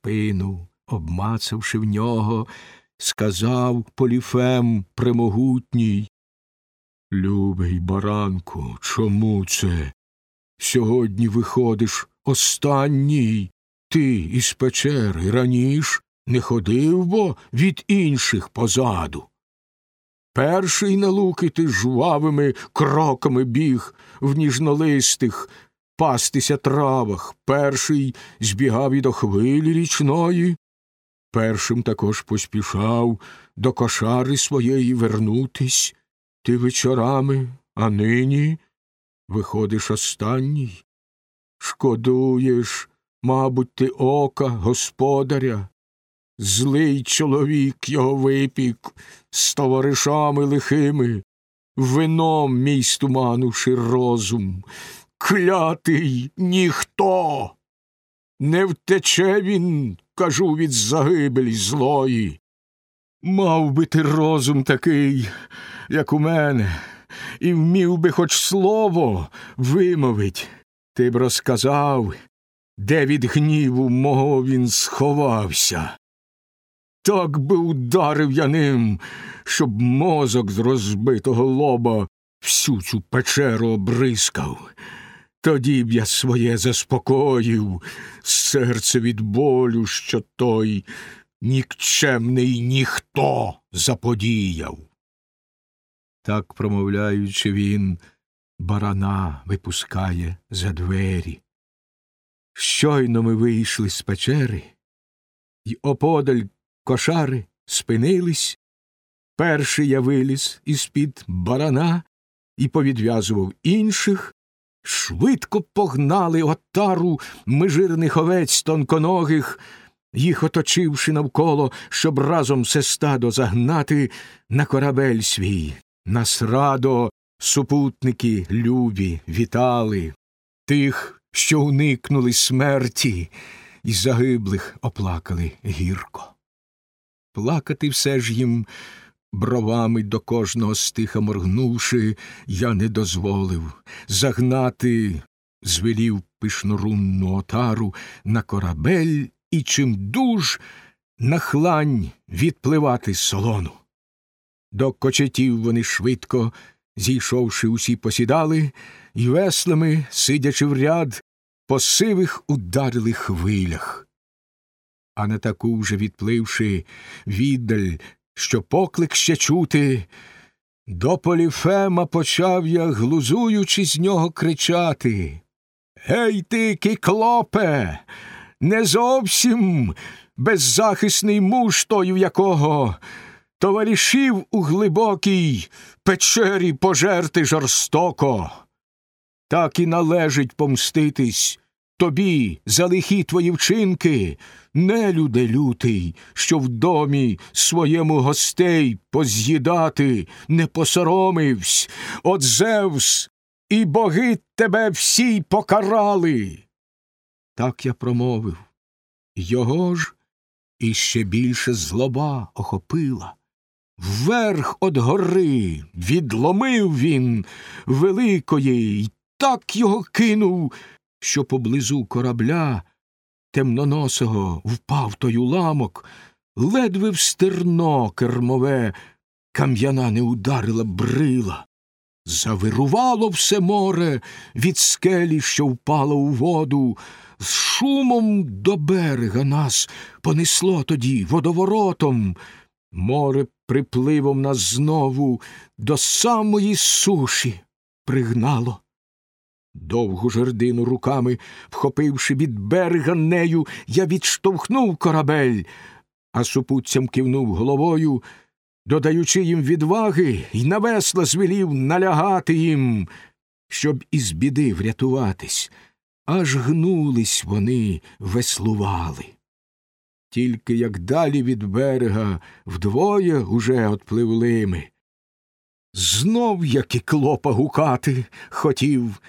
спину, обмацавши в нього, сказав Поліфем премогутній. Любий баранку, чому це? Сьогодні виходиш останній. Ти із печери раніш не ходив бо від інших позаду. Перший на луки ти жвавими кроками біг в ніжнолистих, пастися травах, перший збігав і до хвилі річної, першим також поспішав до кошари своєї вернутись, ти вечорами, а нині виходиш останній. Шкодуєш, мабуть, ти ока господаря. Злий чоловік його випік з товаришами лихими, вином мій стуманувши розум, клятий ніхто. Не втече він, кажу, від загибелі злої. Мав би ти розум такий, як у мене, і вмів би хоч слово вимовить, ти б розказав, де від гніву мого він сховався. Так би ударив я ним, щоб мозок з розбитого лоба всю цю печеру обрискав. Тоді б я своє заспокоїв, серце від болю, що той нікчемний ніхто заподіяв. Так, промовляючи, він барана випускає за двері. Щойно ми вийшли з печери, й оподаль кошари спинились. Перший я виліз із під барана і повідв'язував інших, швидко погнали отару межирних овець тонконогих, їх оточивши навколо, щоб разом все стадо загнати на корабель свій. Нас радо супутники любі вітали, тих, що уникнули смерті, і загиблих оплакали гірко. Плакати все ж їм, бровами до кожного стиха моргнувши, я не дозволив загнати, звелів пишнорунну отару на корабель і чим дуж на відпливати з солону. До кочетів вони швидко, зійшовши, усі посідали, і веслами, сидячи в ряд, по сивих ударили хвилях. А на таку вже відпливши віддаль, що поклик ще чути, до Поліфема почав я, глузуючи з нього, кричати. Гей ти, кіклопе, не зовсім беззахисний муж той, в якого товаришів у глибокій печері пожерти жорстоко. Так і належить помститись тобі за лихі твої вчинки, нелюде лютий, що в домі своєму гостей поз'їдати не посоромивсь, от Зевс і боги тебе всі покарали. Так я промовив. Його ж іще більше злоба охопила. Вверх од гори відломив він великої й так його кинув, що поблизу корабля темноносого впав той уламок, ледве в стерно кермове кам'яна не ударила брила. Завирувало все море від скелі, що впало у воду, з шумом до берега нас понесло тоді водоворотом. Море припливом нас знову до самої суші пригнало. Довгу жердину руками, вхопивши від берега нею, я відштовхнув корабель, а супутцям кивнув головою, додаючи їм відваги, й на весла звелів налягати їм, щоб із біди врятуватись. Аж гнулись вони, веслували. Тільки як далі від берега вдвоє уже отпливли ми. Знов як і клопа гукати хотів,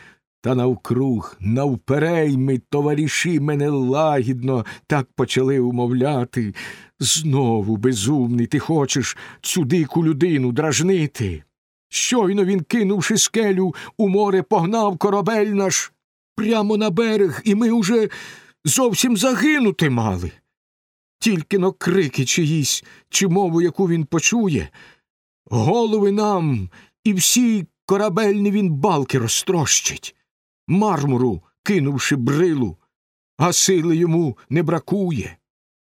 та навкруг, навперейми, товариші мене лагідно так почали умовляти. Знову, безумний, ти хочеш цю дику людину дражнити. Щойно він, кинувши скелю, у море погнав корабель наш прямо на берег, і ми уже зовсім загинути мали. тільки но крики чиїсь, чи мову, яку він почує, голови нам і всі корабельні він балки розтрощить, мармуру кинувши брилу, а сили йому не бракує.